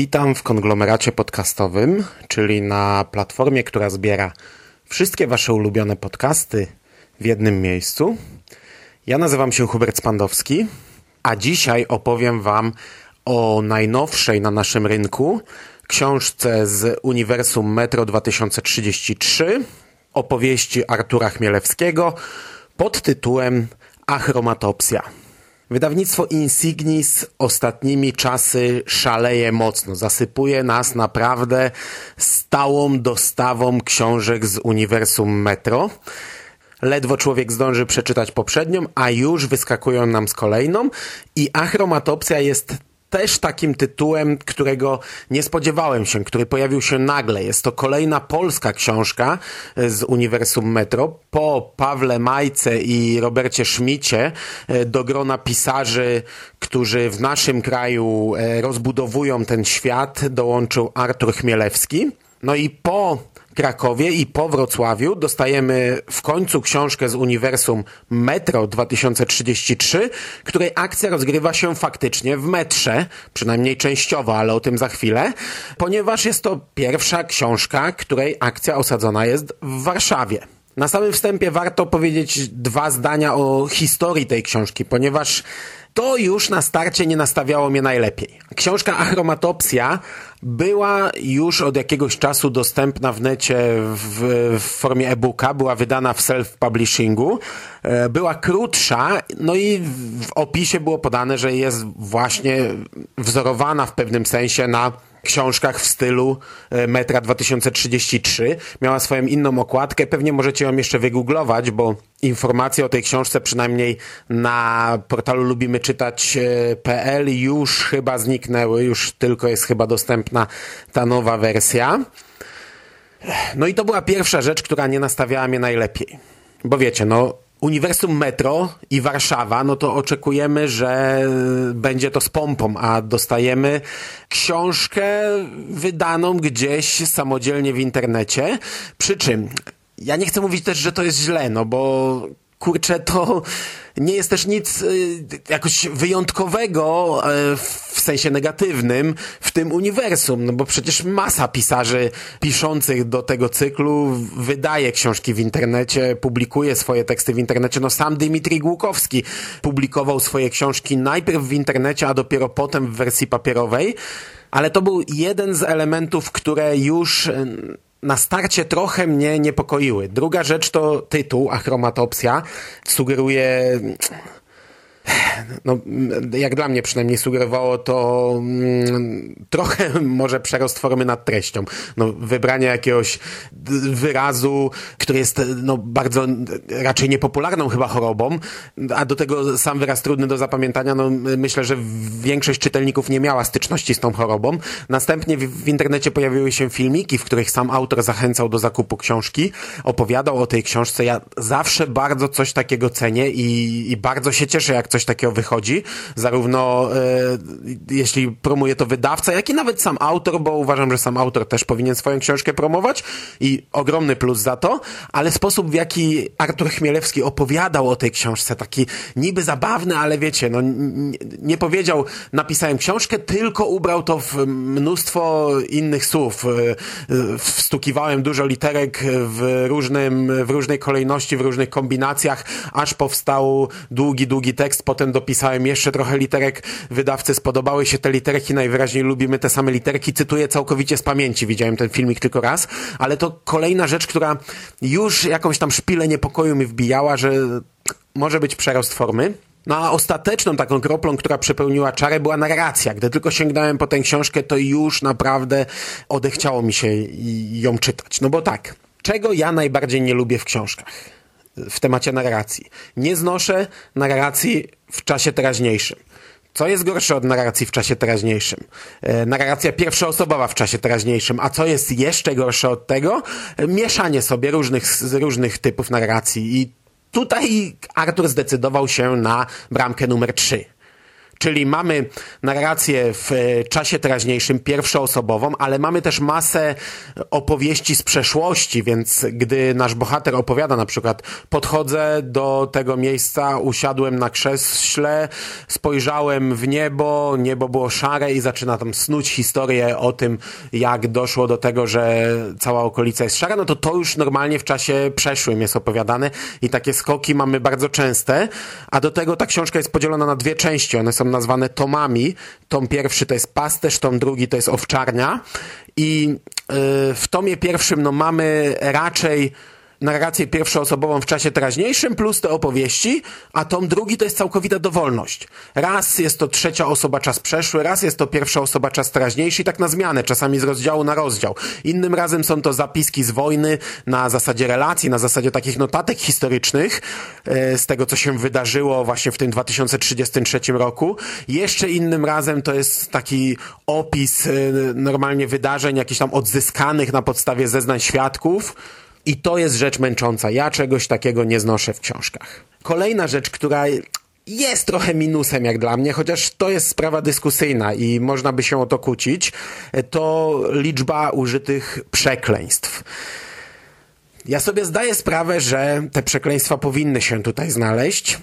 Witam w konglomeracie podcastowym, czyli na platformie, która zbiera wszystkie Wasze ulubione podcasty w jednym miejscu. Ja nazywam się Hubert Spandowski, a dzisiaj opowiem Wam o najnowszej na naszym rynku książce z Uniwersum Metro 2033, opowieści Artura Chmielewskiego pod tytułem Achromatopsja. Wydawnictwo Insignis ostatnimi czasy szaleje mocno. Zasypuje nas naprawdę stałą dostawą książek z uniwersum Metro. Ledwo człowiek zdąży przeczytać poprzednią, a już wyskakują nam z kolejną. I achromatopsja jest też takim tytułem, którego nie spodziewałem się, który pojawił się nagle. Jest to kolejna polska książka z Uniwersum Metro. Po Pawle Majce i Robercie Szmicie do grona pisarzy, którzy w naszym kraju rozbudowują ten świat, dołączył Artur Chmielewski. No i po Krakowie i po Wrocławiu dostajemy w końcu książkę z uniwersum Metro 2033, której akcja rozgrywa się faktycznie w metrze, przynajmniej częściowo, ale o tym za chwilę, ponieważ jest to pierwsza książka, której akcja osadzona jest w Warszawie. Na samym wstępie warto powiedzieć dwa zdania o historii tej książki, ponieważ to już na starcie nie nastawiało mnie najlepiej. Książka Achromatopsja była już od jakiegoś czasu dostępna w necie w, w formie e-booka, była wydana w self-publishingu, była krótsza, no i w opisie było podane, że jest właśnie wzorowana w pewnym sensie na książkach w stylu Metra 2033. Miała swoją inną okładkę, pewnie możecie ją jeszcze wygooglować, bo informacje o tej książce przynajmniej na portalu lubimy czytać.pl już chyba zniknęły, już tylko jest chyba dostępna ta nowa wersja. No i to była pierwsza rzecz, która nie nastawiała mnie najlepiej. Bo wiecie, no Uniwersum Metro i Warszawa, no to oczekujemy, że będzie to z pompą, a dostajemy książkę wydaną gdzieś samodzielnie w internecie. Przy czym ja nie chcę mówić też, że to jest źle, no bo kurczę, to nie jest też nic y, jakoś wyjątkowego y, w sensie negatywnym w tym uniwersum, no bo przecież masa pisarzy piszących do tego cyklu wydaje książki w internecie, publikuje swoje teksty w internecie. No sam Dmitrij Głukowski publikował swoje książki najpierw w internecie, a dopiero potem w wersji papierowej, ale to był jeden z elementów, które już na starcie trochę mnie niepokoiły. Druga rzecz to tytuł, achromatopsja. Sugeruje no, jak dla mnie przynajmniej sugerowało to mm, trochę może przerost formy nad treścią. No, wybranie jakiegoś wyrazu, który jest no, bardzo raczej niepopularną chyba chorobą, a do tego sam wyraz trudny do zapamiętania, no, myślę, że większość czytelników nie miała styczności z tą chorobą. Następnie w, w internecie pojawiły się filmiki, w których sam autor zachęcał do zakupu książki, opowiadał o tej książce. Ja zawsze bardzo coś takiego cenię i, i bardzo się cieszę, jak coś takiego wychodzi, zarówno e, jeśli promuje to wydawca, jak i nawet sam autor, bo uważam, że sam autor też powinien swoją książkę promować i ogromny plus za to, ale sposób w jaki Artur Chmielewski opowiadał o tej książce, taki niby zabawny, ale wiecie, no nie, powiedział napisałem książkę, tylko ubrał to w mnóstwo innych słów. E, wstukiwałem dużo literek w różnym, w różnej kolejności, w różnych kombinacjach, aż powstał długi, długi tekst, potem dopisałem jeszcze trochę literek, wydawcy spodobały się te literki, najwyraźniej lubimy te same literki, cytuję całkowicie z pamięci, widziałem ten filmik tylko raz, ale to kolejna rzecz, która już jakąś tam szpilę niepokoju mi wbijała, że może być przerost formy. No a ostateczną taką kroplą, która przepełniła czarę, była narracja. Gdy tylko sięgnąłem po tę książkę, to już naprawdę odechciało mi się ją czytać. No bo tak, czego ja najbardziej nie lubię w książkach? W temacie narracji. Nie znoszę narracji w czasie teraźniejszym. Co jest gorsze od narracji w czasie teraźniejszym? E, narracja pierwszoosobowa w czasie teraźniejszym. A co jest jeszcze gorsze od tego? E, mieszanie sobie różnych, z różnych typów narracji. I tutaj Artur zdecydował się na bramkę numer 3. Czyli mamy narrację w e, czasie teraźniejszym, pierwszoosobową, ale mamy też masę opowieści z przeszłości, więc gdy nasz bohater opowiada na przykład podchodzę do tego miejsca, usiadłem na krześle, spojrzałem w niebo, niebo było szare i zaczyna tam snuć historię o tym, jak doszło do tego, że cała okolica jest szara, no to to już normalnie w czasie przeszłym jest opowiadane i takie skoki mamy bardzo częste, a do tego ta książka jest podzielona na dwie części, one są nazwane tomami. Tom pierwszy to jest pasterz, tom drugi to jest owczarnia. I yy, w tomie pierwszym no, mamy raczej narrację pierwszoosobową w czasie teraźniejszym plus te opowieści, a tom drugi to jest całkowita dowolność. Raz jest to trzecia osoba czas przeszły, raz jest to pierwsza osoba czas teraźniejszy i tak na zmianę, czasami z rozdziału na rozdział. Innym razem są to zapiski z wojny na zasadzie relacji, na zasadzie takich notatek historycznych e, z tego, co się wydarzyło właśnie w tym 2033 roku. Jeszcze innym razem to jest taki opis e, normalnie wydarzeń jakichś tam odzyskanych na podstawie zeznań świadków. I to jest rzecz męcząca. Ja czegoś takiego nie znoszę w książkach. Kolejna rzecz, która jest trochę minusem jak dla mnie, chociaż to jest sprawa dyskusyjna i można by się o to kłócić, to liczba użytych przekleństw. Ja sobie zdaję sprawę, że te przekleństwa powinny się tutaj znaleźć.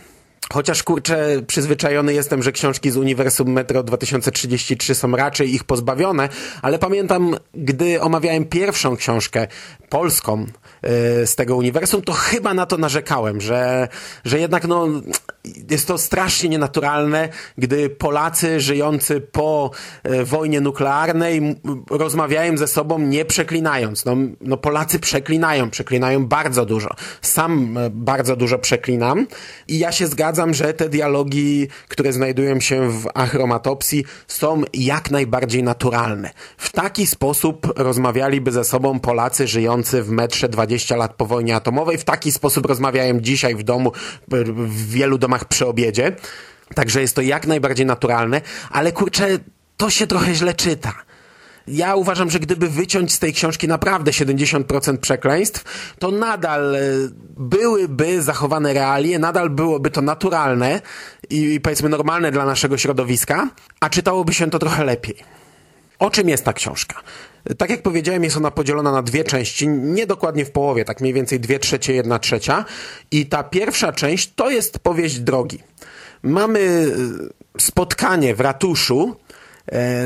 Chociaż kurczę, przyzwyczajony jestem, że książki z Uniwersum Metro 2033 są raczej ich pozbawione, ale pamiętam, gdy omawiałem pierwszą książkę polską yy, z tego uniwersum, to chyba na to narzekałem, że, że jednak no, jest to strasznie nienaturalne, gdy Polacy żyjący po yy, wojnie nuklearnej rozmawiają ze sobą nie przeklinając. No, no Polacy przeklinają, przeklinają bardzo dużo. Sam yy, bardzo dużo przeklinam i ja się zgadzam, zgadzam, że te dialogi, które znajdują się w achromatopsji są jak najbardziej naturalne. W taki sposób rozmawialiby ze sobą Polacy żyjący w metrze 20 lat po wojnie atomowej. W taki sposób rozmawiają dzisiaj w domu, w wielu domach przy obiedzie. Także jest to jak najbardziej naturalne, ale kurczę, to się trochę źle czyta ja uważam, że gdyby wyciąć z tej książki naprawdę 70% przekleństw, to nadal e, byłyby zachowane realie, nadal byłoby to naturalne i, powiedzmy normalne dla naszego środowiska, a czytałoby się to trochę lepiej. O czym jest ta książka? Tak jak powiedziałem, jest ona podzielona na dwie części, nie dokładnie w połowie, tak mniej więcej dwie trzecie, jedna trzecia. I ta pierwsza część to jest powieść drogi. Mamy e, spotkanie w ratuszu,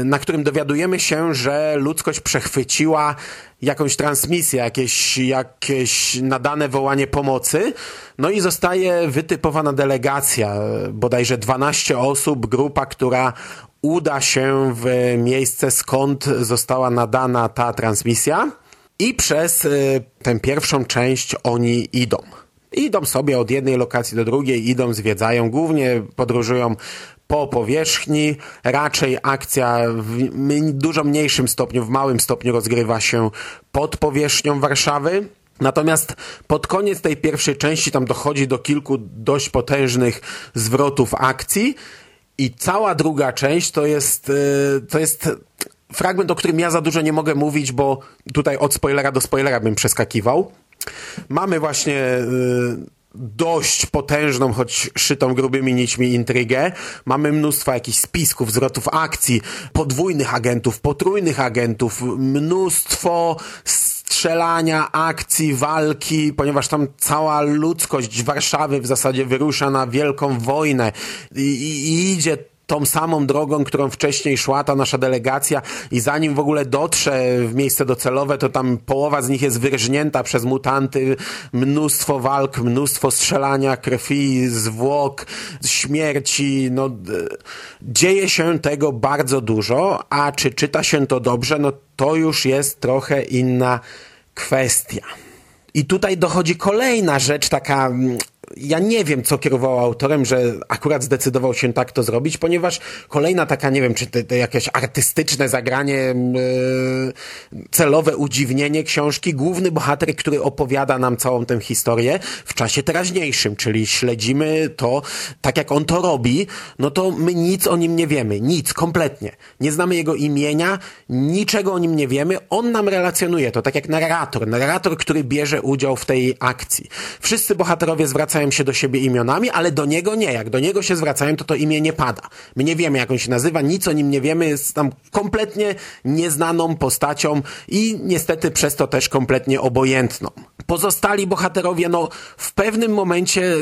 na którym dowiadujemy się, że ludzkość przechwyciła jakąś transmisję, jakieś, jakieś nadane wołanie pomocy, no i zostaje wytypowana delegacja, bodajże 12 osób, grupa, która uda się w miejsce, skąd została nadana ta transmisja i przez e, tę pierwszą część oni idą. Idą sobie od jednej lokacji do drugiej, idą, zwiedzają, głównie podróżują po powierzchni. Raczej akcja w dużo mniejszym stopniu, w małym stopniu rozgrywa się pod powierzchnią Warszawy. Natomiast pod koniec tej pierwszej części tam dochodzi do kilku dość potężnych zwrotów akcji i cała druga część to jest, y, to jest fragment, o którym ja za dużo nie mogę mówić, bo tutaj od spoilera do spoilera bym przeskakiwał. Mamy właśnie y, dość potężną, choć szytą grubymi nićmi intrygę. Mamy mnóstwo jakichś spisków, zwrotów akcji, podwójnych agentów, potrójnych agentów, mnóstwo strzelania, akcji, walki, ponieważ tam cała ludzkość Warszawy w zasadzie wyrusza na wielką wojnę i, i, i idzie tą samą drogą, którą wcześniej szła ta nasza delegacja i zanim w ogóle dotrze w miejsce docelowe, to tam połowa z nich jest wyrżnięta przez mutanty, mnóstwo walk, mnóstwo strzelania, krwi, zwłok, śmierci, no dzieje się tego bardzo dużo, a czy czyta się to dobrze, no to już jest trochę inna kwestia. I tutaj dochodzi kolejna rzecz, taka mm, ja nie wiem, co kierowało autorem, że akurat zdecydował się tak to zrobić, ponieważ kolejna taka, nie wiem, czy to, to jakieś artystyczne zagranie, yy, celowe udziwnienie książki, główny bohater, który opowiada nam całą tę historię w czasie teraźniejszym, czyli śledzimy to tak, jak on to robi, no to my nic o nim nie wiemy, nic, kompletnie. Nie znamy jego imienia, niczego o nim nie wiemy, on nam relacjonuje to, tak jak narrator, narrator, który bierze udział w tej akcji. Wszyscy bohaterowie zwracają się do siebie imionami, ale do niego nie. Jak do niego się zwracają, to to imię nie pada. My nie wiemy, jak on się nazywa, nic o nim nie wiemy, jest tam kompletnie nieznaną postacią i niestety przez to też kompletnie obojętną. Pozostali bohaterowie, no w pewnym momencie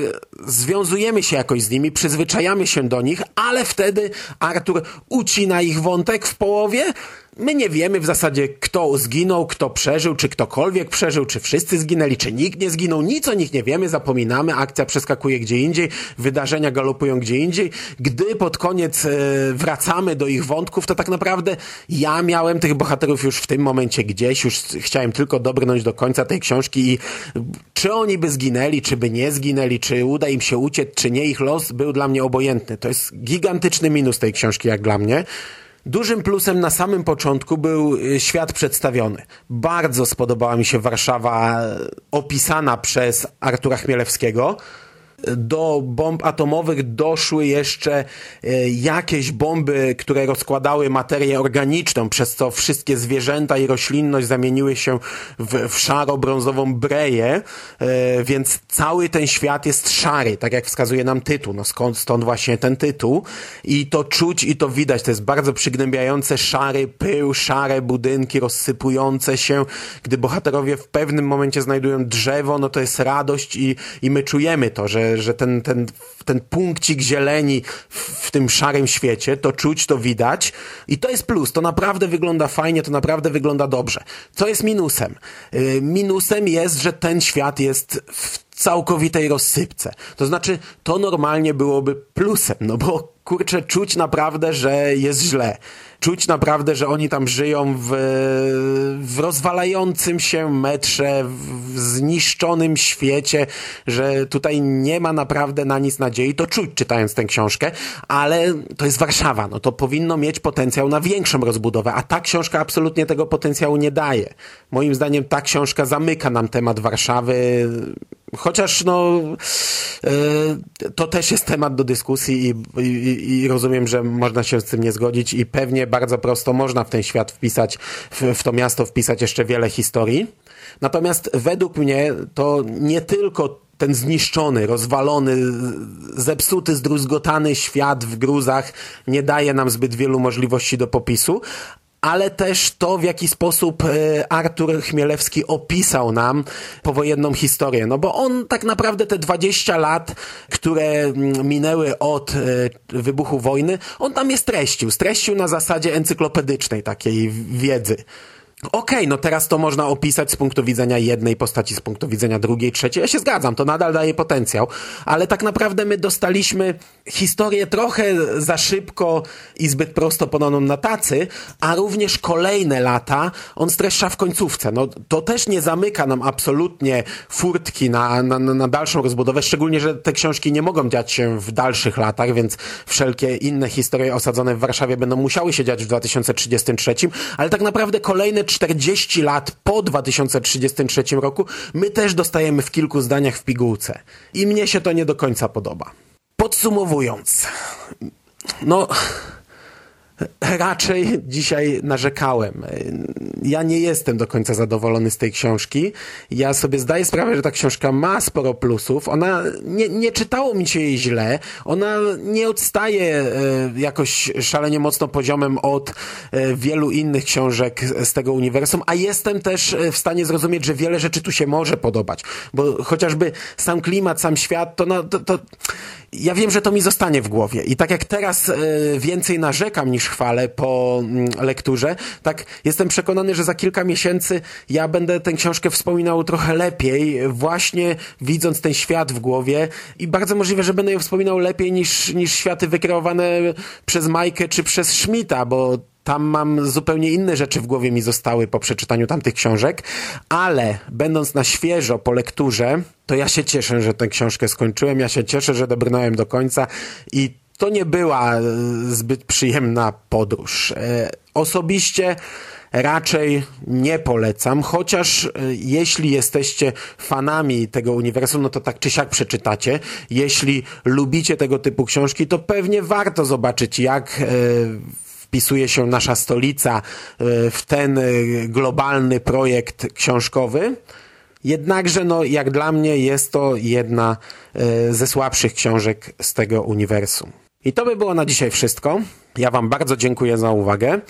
związujemy się jakoś z nimi, przyzwyczajamy się do nich, ale wtedy Artur ucina ich wątek w połowie, My nie wiemy w zasadzie, kto zginął, kto przeżył, czy ktokolwiek przeżył, czy wszyscy zginęli, czy nikt nie zginął. Nic o nich nie wiemy, zapominamy, akcja przeskakuje gdzie indziej, wydarzenia galopują gdzie indziej. Gdy pod koniec e, wracamy do ich wątków, to tak naprawdę ja miałem tych bohaterów już w tym momencie gdzieś, już chciałem tylko dobrnąć do końca tej książki i czy oni by zginęli, czy by nie zginęli, czy uda im się uciec, czy nie, ich los był dla mnie obojętny. To jest gigantyczny minus tej książki, jak dla mnie. Dużym plusem na samym początku był y, świat przedstawiony. Bardzo spodobała mi się Warszawa opisana przez Artura Chmielewskiego do bomb atomowych doszły jeszcze e, jakieś bomby, które rozkładały materię organiczną, przez co wszystkie zwierzęta i roślinność zamieniły się w, w szaro-brązową breję, e, więc cały ten świat jest szary, tak jak wskazuje nam tytuł. No skąd stąd właśnie ten tytuł? I to czuć i to widać, to jest bardzo przygnębiające, szary pył, szare budynki rozsypujące się. Gdy bohaterowie w pewnym momencie znajdują drzewo, no to jest radość i, i my czujemy to, że że, ten, ten, ten punkcik zieleni w, tym szarym świecie, to czuć, to widać i to jest plus, to naprawdę wygląda fajnie, to naprawdę wygląda dobrze. Co jest minusem? Yy, minusem jest, że ten świat jest w całkowitej rozsypce. To znaczy, to normalnie byłoby plusem, no bo kurczę, czuć naprawdę, że jest źle. Czuć naprawdę, że oni tam żyją w, w rozwalającym się metrze, w zniszczonym świecie, że tutaj nie ma naprawdę na nic nadziei. To czuć czytając tę książkę, ale to jest Warszawa, no to powinno mieć potencjał na większą rozbudowę, a ta książka absolutnie tego potencjału nie daje. Moim zdaniem ta książka zamyka nam temat Warszawy, Chociaż no, e, to też jest temat do dyskusji i, i, i, rozumiem, że można się z tym nie zgodzić i pewnie bardzo prosto można w ten świat wpisać, w, w to miasto wpisać jeszcze wiele historii. Natomiast według mnie to nie tylko ten zniszczony, rozwalony, zepsuty, zdruzgotany świat w gruzach nie daje nam zbyt wielu możliwości do popisu, ale też to, w jaki sposób e, Artur Chmielewski opisał nam powojenną historię. No bo on tak naprawdę te 20 lat, które mm, minęły od e, wybuchu wojny, on tam je streścił. Streścił na zasadzie encyklopedycznej takiej wiedzy. Okej, okay, no teraz to można opisać z punktu widzenia jednej postaci, z punktu widzenia drugiej, trzeciej. Ja się zgadzam, to nadal daje potencjał, ale tak naprawdę my dostaliśmy historię trochę za szybko i zbyt prosto podaną na tacy, a również kolejne lata on streszcza w końcówce. No to też nie zamyka nam absolutnie furtki na, na, na dalszą rozbudowę, szczególnie, że te książki nie mogą dziać się w dalszych latach, więc wszelkie inne historie osadzone w Warszawie będą musiały się dziać w 2033, ale tak naprawdę kolejne 40 lat po 2033 roku, my też dostajemy w kilku zdaniach w pigułce. I mnie się to nie do końca podoba. Podsumowując, no raczej dzisiaj narzekałem. Ja nie jestem do końca zadowolony z tej książki. Ja sobie zdaję sprawę, że ta książka ma sporo plusów. Ona nie, nie czytało mi się jej źle. Ona nie odstaje e, jakoś szalenie mocno poziomem od e, wielu innych książek z tego uniwersum, a jestem też e, w stanie zrozumieć, że wiele rzeczy tu się może podobać. Bo chociażby sam klimat, sam świat, to, no, to, to ja wiem, że to mi zostanie w głowie. I tak jak teraz więcej narzekam niż chwalę po mm, lekturze, tak jestem przekonany, że za kilka miesięcy ja będę tę książkę wspominał trochę lepiej, właśnie widząc ten świat w głowie. I bardzo możliwe, że będę ją wspominał lepiej niż, niż światy wykreowane przez Majkę czy przez Schmidta, bo Tam mam zupełnie inne rzeczy w głowie mi zostały po przeczytaniu tamtych książek, ale będąc na świeżo po lekturze, to ja się cieszę, że tę książkę skończyłem, ja się cieszę, że dobrnąłem do końca i to nie była e, zbyt przyjemna podróż. E, Osobiście raczej nie polecam, chociaż e, jeśli jesteście fanami tego uniwersum, no to tak czy siak przeczytacie. Jeśli lubicie tego typu książki, to pewnie warto zobaczyć, jak wpisuje się nasza stolica w ten globalny projekt książkowy. Jednakże, no, jak dla mnie, jest to jedna ze słabszych książek z tego uniwersum. I to by było na dzisiaj wszystko. Ja Wam bardzo dziękuję za uwagę.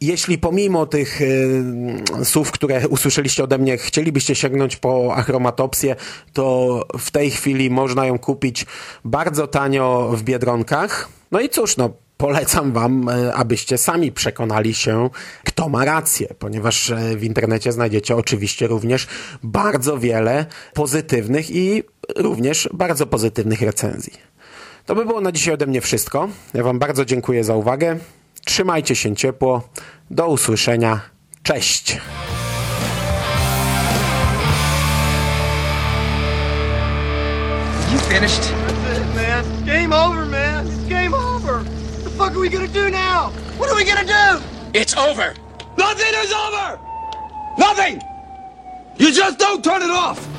Jeśli pomimo tych e, słów, które usłyszeliście ode mnie, chcielibyście sięgnąć po achromatopsję, to w tej chwili można ją kupić bardzo tanio w biedronkach. No i cóż, no, Polecam Wam, e, abyście sami przekonali się, kto ma rację, ponieważ e, w internecie znajdziecie oczywiście również bardzo wiele pozytywnych i również bardzo pozytywnych recenzji. To by było na dzisiaj ode mnie wszystko. Ja Wam bardzo dziękuję za uwagę. Trzymajcie się ciepło. Do usłyszenia. Cześć! You finished? That's it, man. It's game over, man. It's game over. What the fuck are we gonna do now? What are we gonna do? It's over. Nothing is over! Nothing! You just don't turn it off!